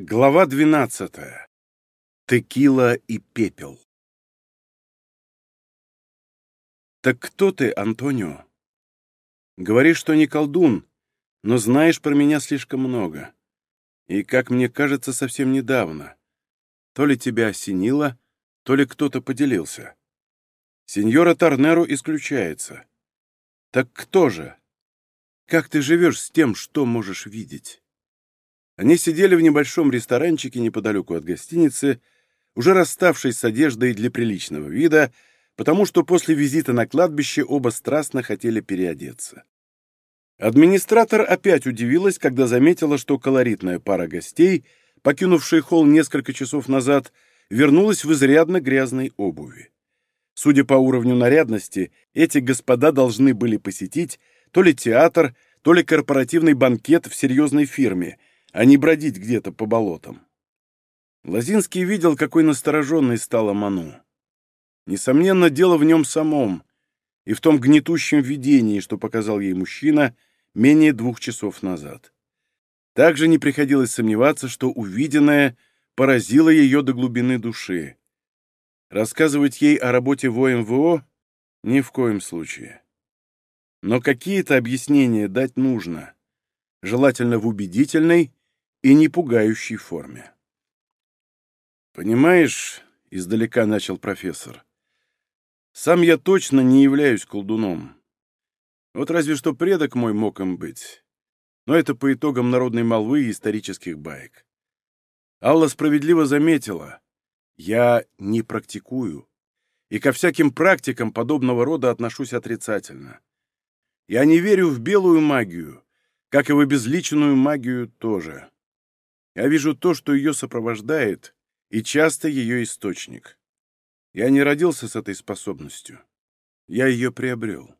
Глава 12. Текила и пепел. Так кто ты, Антонио? Говоришь, что не колдун, но знаешь про меня слишком много. И, как мне кажется, совсем недавно. То ли тебя осенило, то ли кто-то поделился. Сеньора Торнеро исключается. Так кто же? Как ты живешь с тем, что можешь видеть? Они сидели в небольшом ресторанчике неподалеку от гостиницы, уже расставшись с одеждой для приличного вида, потому что после визита на кладбище оба страстно хотели переодеться. Администратор опять удивилась, когда заметила, что колоритная пара гостей, покинувшая холл несколько часов назад, вернулась в изрядно грязной обуви. Судя по уровню нарядности, эти господа должны были посетить то ли театр, то ли корпоративный банкет в серьезной фирме – а не бродить где-то по болотам. Лозинский видел, какой настороженной стала Ману. Несомненно, дело в нем самом и в том гнетущем видении, что показал ей мужчина менее двух часов назад. Также не приходилось сомневаться, что увиденное поразило ее до глубины души. Рассказывать ей о работе в ОМВО ни в коем случае. Но какие-то объяснения дать нужно, желательно в убедительной и не пугающей форме. «Понимаешь», — издалека начал профессор, — «сам я точно не являюсь колдуном. Вот разве что предок мой мог им быть. Но это по итогам народной молвы и исторических баек. Алла справедливо заметила, я не практикую, и ко всяким практикам подобного рода отношусь отрицательно. Я не верю в белую магию, как и в обезличенную магию тоже. Я вижу то, что ее сопровождает, и часто ее источник. Я не родился с этой способностью. Я ее приобрел.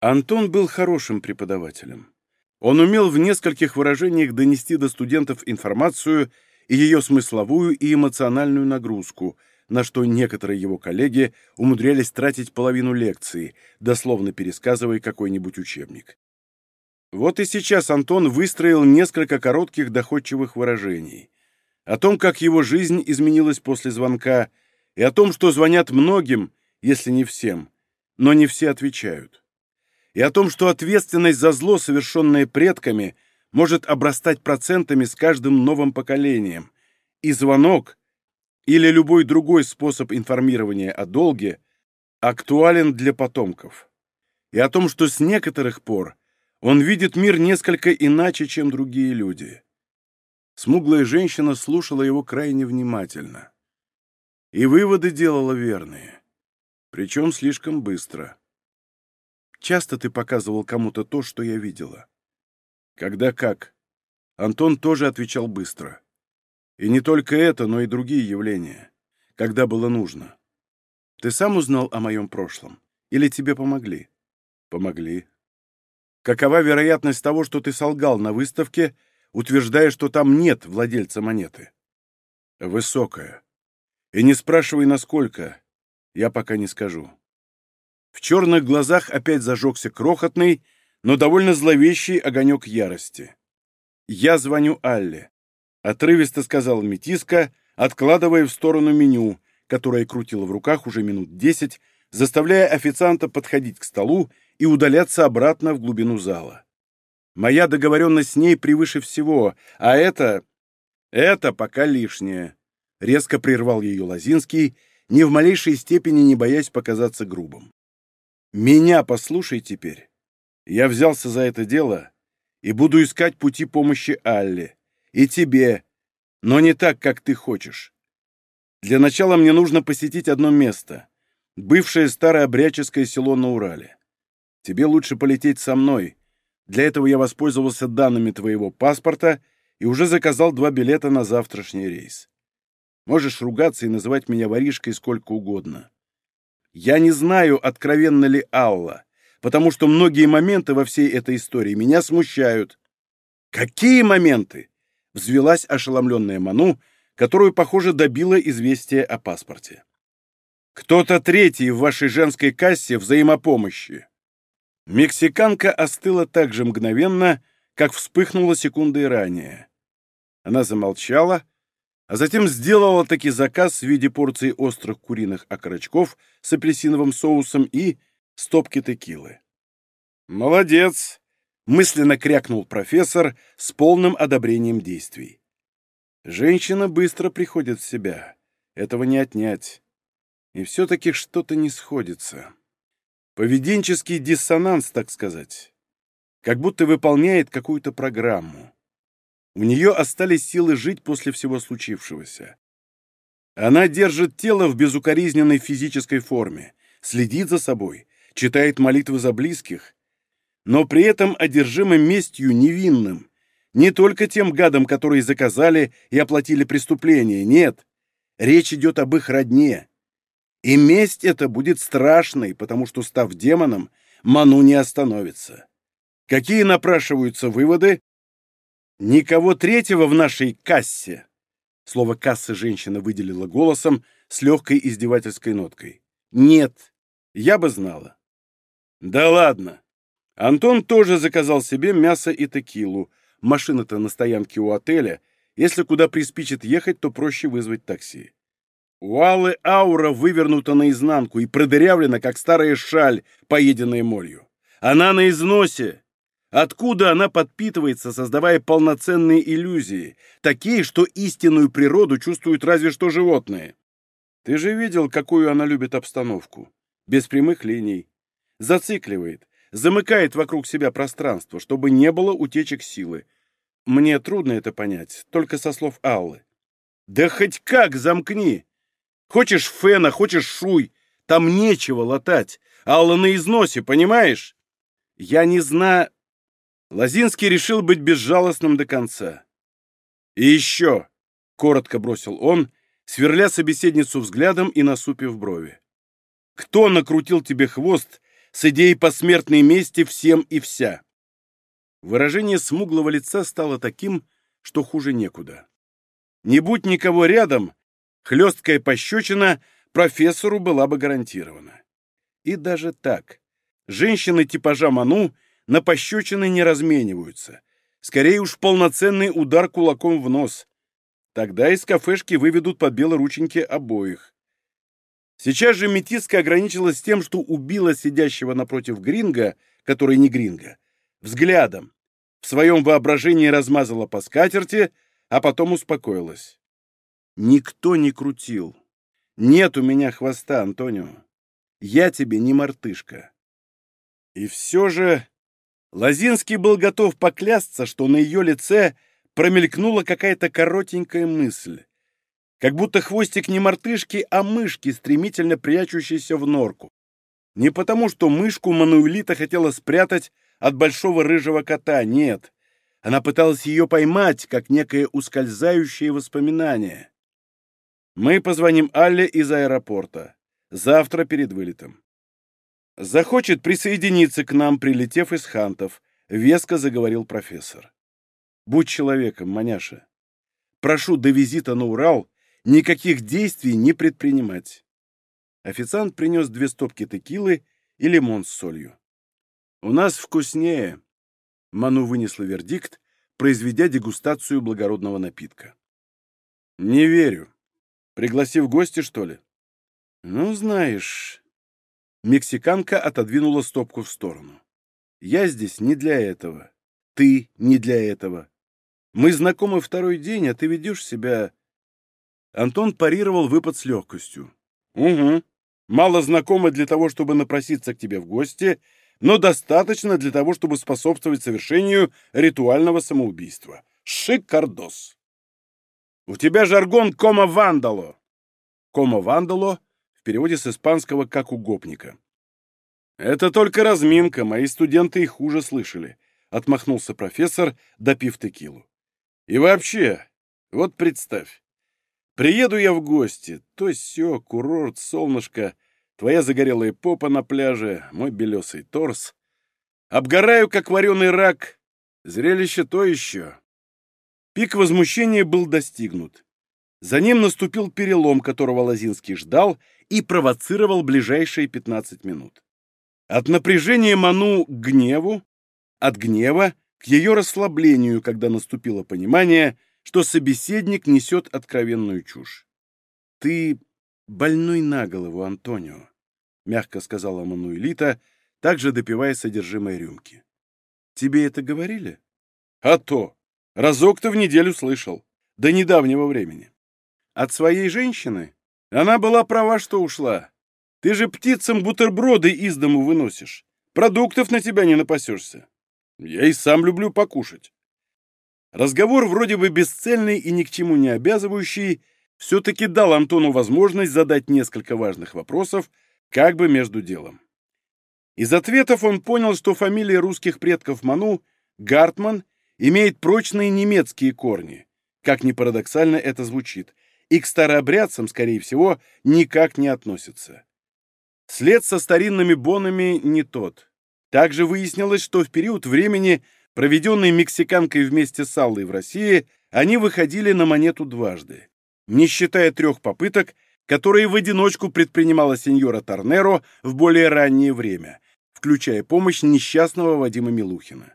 Антон был хорошим преподавателем. Он умел в нескольких выражениях донести до студентов информацию и ее смысловую и эмоциональную нагрузку, на что некоторые его коллеги умудрялись тратить половину лекции, дословно пересказывая какой-нибудь учебник. Вот и сейчас Антон выстроил несколько коротких доходчивых выражений. О том, как его жизнь изменилась после звонка, и о том, что звонят многим, если не всем, но не все отвечают. И о том, что ответственность за зло, совершенное предками, может обрастать процентами с каждым новым поколением. И звонок или любой другой способ информирования о долге актуален для потомков. И о том, что с некоторых пор он видит мир несколько иначе, чем другие люди. Смуглая женщина слушала его крайне внимательно. И выводы делала верные. Причем слишком быстро. Часто ты показывал кому-то то, что я видела. Когда как? Антон тоже отвечал быстро. И не только это, но и другие явления. Когда было нужно. Ты сам узнал о моем прошлом? Или тебе помогли? Помогли. Какова вероятность того, что ты солгал на выставке, утверждая, что там нет владельца монеты? Высокая. И не спрашивай, насколько. Я пока не скажу. В черных глазах опять зажегся крохотный, но довольно зловещий огонек ярости. «Я звоню Алле», — отрывисто сказал Метиска, откладывая в сторону меню, которое крутила в руках уже минут десять, заставляя официанта подходить к столу и удаляться обратно в глубину зала. Моя договоренность с ней превыше всего, а это... это пока лишнее. Резко прервал ее Лозинский, ни в малейшей степени не боясь показаться грубым. Меня послушай теперь. Я взялся за это дело и буду искать пути помощи Алле. И тебе, но не так, как ты хочешь. Для начала мне нужно посетить одно место. Бывшее старообрядческое село на Урале. Тебе лучше полететь со мной. Для этого я воспользовался данными твоего паспорта и уже заказал два билета на завтрашний рейс. Можешь ругаться и называть меня воришкой сколько угодно. Я не знаю, откровенно ли Алла, потому что многие моменты во всей этой истории меня смущают. Какие моменты? Взвелась ошеломленная Ману, которую, похоже, добило известие о паспорте. Кто-то третий в вашей женской кассе взаимопомощи. Мексиканка остыла так же мгновенно, как вспыхнула секундой ранее. Она замолчала, а затем сделала таки заказ в виде порции острых куриных окорочков с апельсиновым соусом и стопки текилы. «Молодец!» — мысленно крякнул профессор с полным одобрением действий. Женщина быстро приходит в себя. Этого не отнять. И все-таки что-то не сходится. Поведенческий диссонанс, так сказать. Как будто выполняет какую-то программу. У нее остались силы жить после всего случившегося. Она держит тело в безукоризненной физической форме, следит за собой, читает молитвы за близких, но при этом одержима местью невинным, не только тем гадам, которые заказали и оплатили преступление, нет. Речь идет об их родне. И месть эта будет страшной, потому что, став демоном, Ману не остановится. Какие напрашиваются выводы, Никого третьего в нашей кассе. Слово «касса» женщина выделила голосом с легкой издевательской ноткой. Нет, я бы знала. Да ладно. Антон тоже заказал себе мясо и текилу. Машина-то на стоянке у отеля. Если куда приспичит ехать, то проще вызвать такси. У Аллы аура вывернута наизнанку и продырявлена, как старая шаль, поеденная молью. Она на износе. Откуда она подпитывается, создавая полноценные иллюзии, такие, что истинную природу чувствуют разве что животные? Ты же видел, какую она любит обстановку. Без прямых линий. Зацикливает, замыкает вокруг себя пространство, чтобы не было утечек силы. Мне трудно это понять, только со слов Аллы. Да хоть как замкни! Хочешь фена, хочешь шуй, там нечего латать. Алла на износе, понимаешь? Я не знаю... Лозинский решил быть безжалостным до конца. «И еще!» — коротко бросил он, сверля собеседницу взглядом и насупив брови. «Кто накрутил тебе хвост с идеей посмертной мести всем и вся?» Выражение смуглого лица стало таким, что хуже некуда. Не будь никого рядом, хлесткая пощечина профессору была бы гарантирована. И даже так, женщины типажа Ману — на пощечины не размениваются. Скорее уж полноценный удар кулаком в нос. Тогда из кафешки выведут под белорученьки обоих. Сейчас же метиска ограничилась тем, что убила сидящего напротив Гринга, который не Гринга, взглядом. В своем воображении размазала по скатерти, а потом успокоилась. Никто не крутил. Нет у меня хвоста, Антонио. Я тебе не мартышка. И все же Лозинский был готов поклясться, что на ее лице промелькнула какая-то коротенькая мысль. Как будто хвостик не мартышки, а мышки, стремительно прячущейся в норку. Не потому, что мышку Мануэлита хотела спрятать от большого рыжего кота, нет. Она пыталась ее поймать, как некое ускользающее воспоминание. Мы позвоним Алле из аэропорта. Завтра перед вылетом захочет присоединиться к нам, прилетев из Хантов», — веско заговорил профессор. «Будь человеком, маняша. Прошу до визита на Урал никаких действий не предпринимать». Официант принес две стопки текилы и лимон с солью. «У нас вкуснее», — Ману вынесла вердикт, произведя дегустацию благородного напитка. «Не верю. Пригласив гостя, что ли?» «Ну, знаешь...» Мексиканка отодвинула стопку в сторону. «Я здесь не для этого. Ты не для этого. Мы знакомы второй день, а ты ведешь себя...» Антон парировал выпад с легкостью. «Угу. Мало знакомы для того, чтобы напроситься к тебе в гости, но достаточно для того, чтобы способствовать совершению ритуального самоубийства. Шикардос!» «У тебя жаргон кома-вандало!» «Кома-вандало» переводе с испанского как угопника. «Это только разминка, мои студенты и хуже слышали», — отмахнулся профессор, допив текилу. «И вообще, вот представь, приеду я в гости, то сё, курорт, солнышко, твоя загорелая попа на пляже, мой белесый торс. Обгораю, как вареный рак. Зрелище то еще». Пик возмущения был достигнут. За ним наступил перелом, которого Лозинский ждал и провоцировал ближайшие 15 минут. От напряжения Ману к гневу, от гнева к ее расслаблению, когда наступило понимание, что собеседник несет откровенную чушь. «Ты больной на голову, Антонио», — мягко сказала Мануэлита, также допивая содержимое рюмки. «Тебе это говорили?» «А то! Разок-то в неделю слышал. До недавнего времени. От своей женщины? Она была права, что ушла. Ты же птицам бутерброды из дому выносишь. Продуктов на тебя не напасешься. Я и сам люблю покушать. Разговор вроде бы бесцельный и ни к чему не обязывающий, все-таки дал Антону возможность задать несколько важных вопросов, как бы между делом. Из ответов он понял, что фамилия русских предков Ману, Гартман, имеет прочные немецкие корни, как ни парадоксально это звучит, и к старообрядцам, скорее всего, никак не относится. След со старинными бонами не тот. Также выяснилось, что в период времени, проведенный мексиканкой вместе с Аллой в России, они выходили на монету дважды, не считая трех попыток, которые в одиночку предпринимала сеньора Торнеро в более раннее время, включая помощь несчастного Вадима Милухина.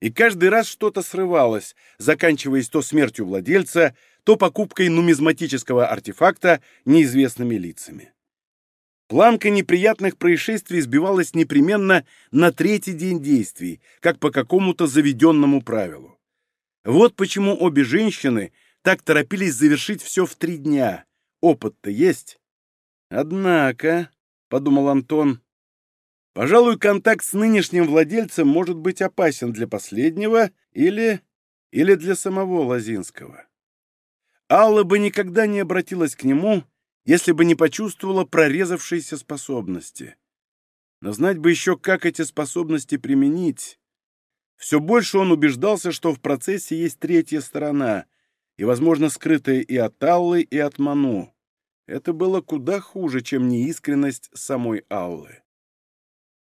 И каждый раз что-то срывалось, заканчиваясь то смертью владельца, то покупкой нумизматического артефакта неизвестными лицами. Планка неприятных происшествий сбивалась непременно на третий день действий, как по какому-то заведенному правилу. Вот почему обе женщины так торопились завершить все в три дня. Опыт-то есть. Однако, — подумал Антон, — пожалуй, контакт с нынешним владельцем может быть опасен для последнего или... или для самого Лозинского. Алла бы никогда не обратилась к нему, если бы не почувствовала прорезавшиеся способности. Но знать бы еще, как эти способности применить. Все больше он убеждался, что в процессе есть третья сторона, и, возможно, скрытая и от Аллы, и от Ману. Это было куда хуже, чем неискренность самой Аллы.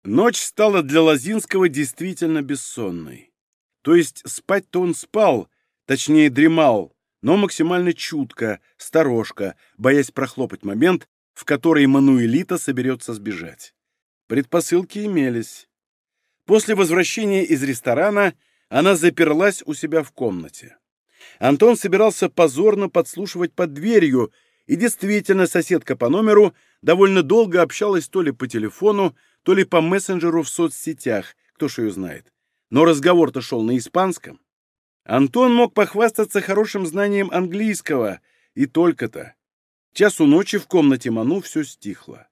Ночь стала для Лозинского действительно бессонной. То есть спать-то он спал, точнее дремал, но максимально чутко, сторожко, боясь прохлопать момент, в который Мануэлита соберется сбежать. Предпосылки имелись. После возвращения из ресторана она заперлась у себя в комнате. Антон собирался позорно подслушивать под дверью, и действительно соседка по номеру довольно долго общалась то ли по телефону, то ли по мессенджеру в соцсетях, кто ж ее знает. Но разговор-то шел на испанском. Антон мог похвастаться хорошим знанием английского, и только-то. Часу ночи в комнате Ману все стихло.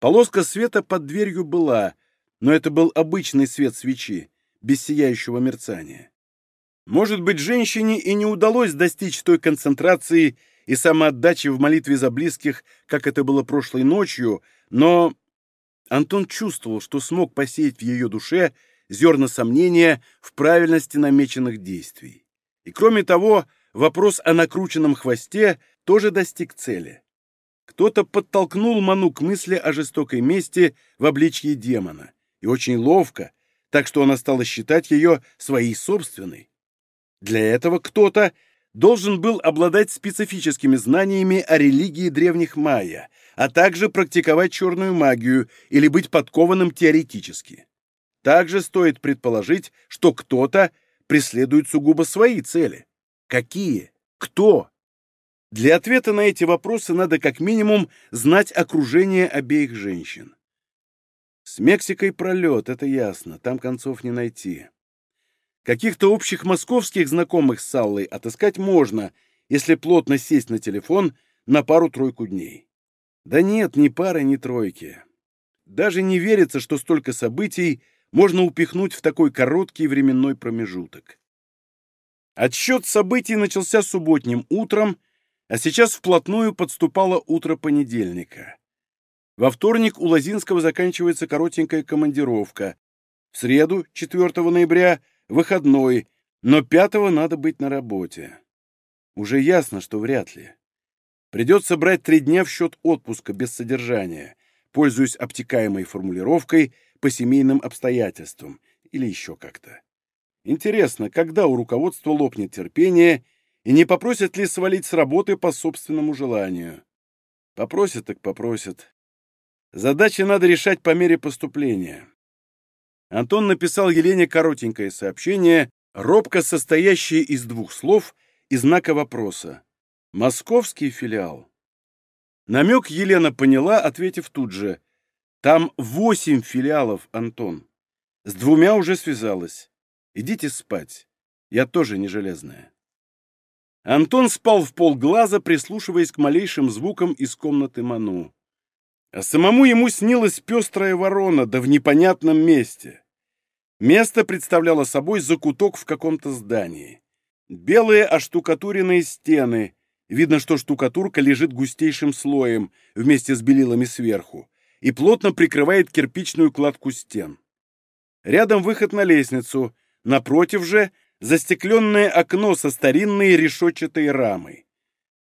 Полоска света под дверью была, но это был обычный свет свечи, без сияющего мерцания. Может быть, женщине и не удалось достичь той концентрации и самоотдачи в молитве за близких, как это было прошлой ночью, но Антон чувствовал, что смог посеять в ее душе зерна сомнения в правильности намеченных действий. И кроме того, вопрос о накрученном хвосте тоже достиг цели. Кто-то подтолкнул Ману к мысли о жестокой мести в обличье демона, и очень ловко, так что она стала считать ее своей собственной. Для этого кто-то должен был обладать специфическими знаниями о религии древних майя, а также практиковать черную магию или быть подкованным теоретически. Также стоит предположить, что кто-то преследует сугубо свои цели. Какие? Кто? Для ответа на эти вопросы надо как минимум знать окружение обеих женщин. С Мексикой пролет, это ясно, там концов не найти. Каких-то общих московских знакомых с Аллой отыскать можно, если плотно сесть на телефон на пару-тройку дней. Да нет, ни пары, ни тройки. Даже не верится, что столько событий можно упихнуть в такой короткий временной промежуток. Отсчет событий начался субботним утром, а сейчас вплотную подступало утро понедельника. Во вторник у Лозинского заканчивается коротенькая командировка. В среду, 4 ноября, выходной, но 5 надо быть на работе. Уже ясно, что вряд ли. Придется брать три дня в счет отпуска без содержания, пользуясь обтекаемой формулировкой – по семейным обстоятельствам или еще как-то. Интересно, когда у руководства лопнет терпение и не попросят ли свалить с работы по собственному желанию? Попросят так попросят. Задачи надо решать по мере поступления. Антон написал Елене коротенькое сообщение, робко состоящее из двух слов и знака вопроса. Московский филиал. Намек Елена поняла, ответив тут же. Там восемь филиалов, Антон. С двумя уже связалась. Идите спать. Я тоже не железная. Антон спал в полглаза, прислушиваясь к малейшим звукам из комнаты Ману. А самому ему снилась пестрая ворона, да в непонятном месте. Место представляло собой закуток в каком-то здании. Белые оштукатуренные стены. Видно, что штукатурка лежит густейшим слоем вместе с белилами сверху и плотно прикрывает кирпичную кладку стен. Рядом выход на лестницу, напротив же застекленное окно со старинной решетчатой рамой.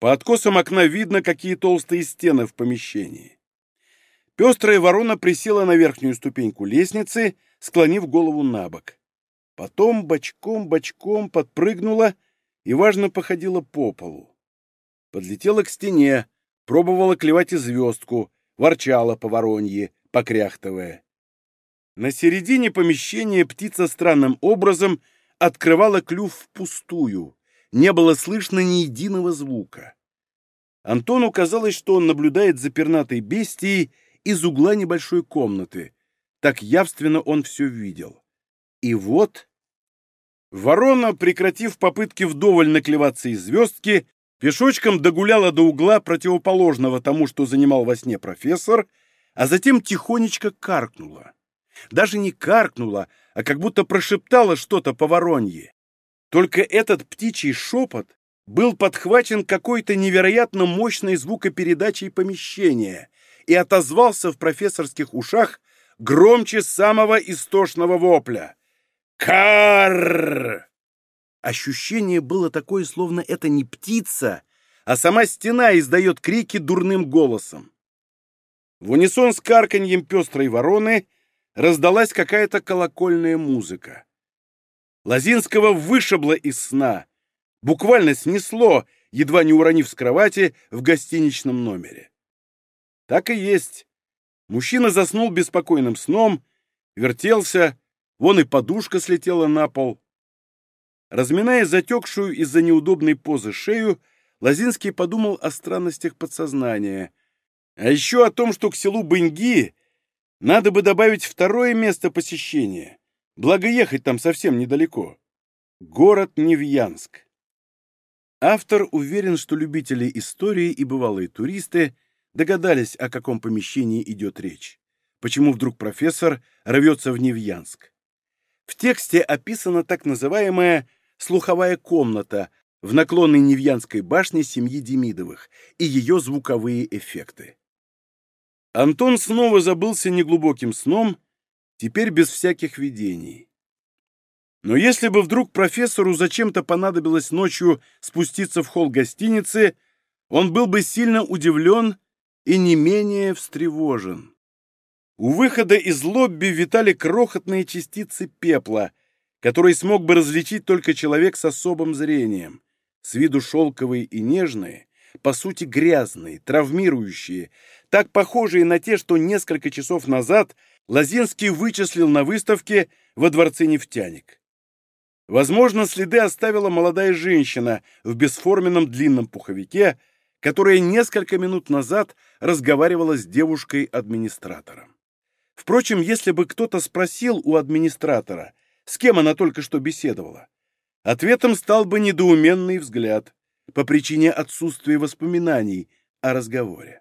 По откосам окна видно, какие толстые стены в помещении. Пестрая ворона присела на верхнюю ступеньку лестницы, склонив голову на бок. Потом бочком-бочком подпрыгнула и, важно, походила по полу. Подлетела к стене, пробовала клевать и звездку, ворчала по воронье, покряхтывая. На середине помещения птица странным образом открывала клюв впустую. Не было слышно ни единого звука. Антону казалось, что он наблюдает за пернатой бестией из угла небольшой комнаты. Так явственно он все видел. И вот... Ворона, прекратив попытки вдоволь наклеваться из звездки, пешочком догуляла до угла, противоположного тому, что занимал во сне профессор, а затем тихонечко каркнула. Даже не каркнула, а как будто прошептала что-то по воронье. Только этот птичий шепот был подхвачен какой-то невероятно мощной звукопередачей помещения и отозвался в профессорских ушах громче самого истошного вопля. «Карр!» Ощущение было такое, словно это не птица, а сама стена издает крики дурным голосом. В унисон с карканьем пестрой вороны раздалась какая-то колокольная музыка. Лазинского вышибло из сна, буквально снесло, едва не уронив с кровати в гостиничном номере. Так и есть. Мужчина заснул беспокойным сном, вертелся, вон и подушка слетела на пол. Разминая затекшую из-за неудобной позы шею, Лазинский подумал о странностях подсознания, а еще о том, что к селу Быньги надо бы добавить второе место посещения, благо ехать там совсем недалеко. Город Невьянск. Автор уверен, что любители истории и бывалые туристы догадались, о каком помещении идет речь. Почему вдруг профессор рвется в Невьянск? В тексте описана так называемая «слуховая комната» в наклонной Невьянской башне семьи Демидовых и ее звуковые эффекты. Антон снова забылся неглубоким сном, теперь без всяких видений. Но если бы вдруг профессору зачем-то понадобилось ночью спуститься в холл гостиницы, он был бы сильно удивлен и не менее встревожен. У выхода из лобби витали крохотные частицы пепла, которые смог бы различить только человек с особым зрением, с виду шелковые и нежные, по сути грязные, травмирующие, так похожие на те, что несколько часов назад Лазинский вычислил на выставке во дворце «Нефтяник». Возможно, следы оставила молодая женщина в бесформенном длинном пуховике, которая несколько минут назад разговаривала с девушкой-администратором. Впрочем, если бы кто-то спросил у администратора, с кем она только что беседовала, ответом стал бы недоуменный взгляд по причине отсутствия воспоминаний о разговоре.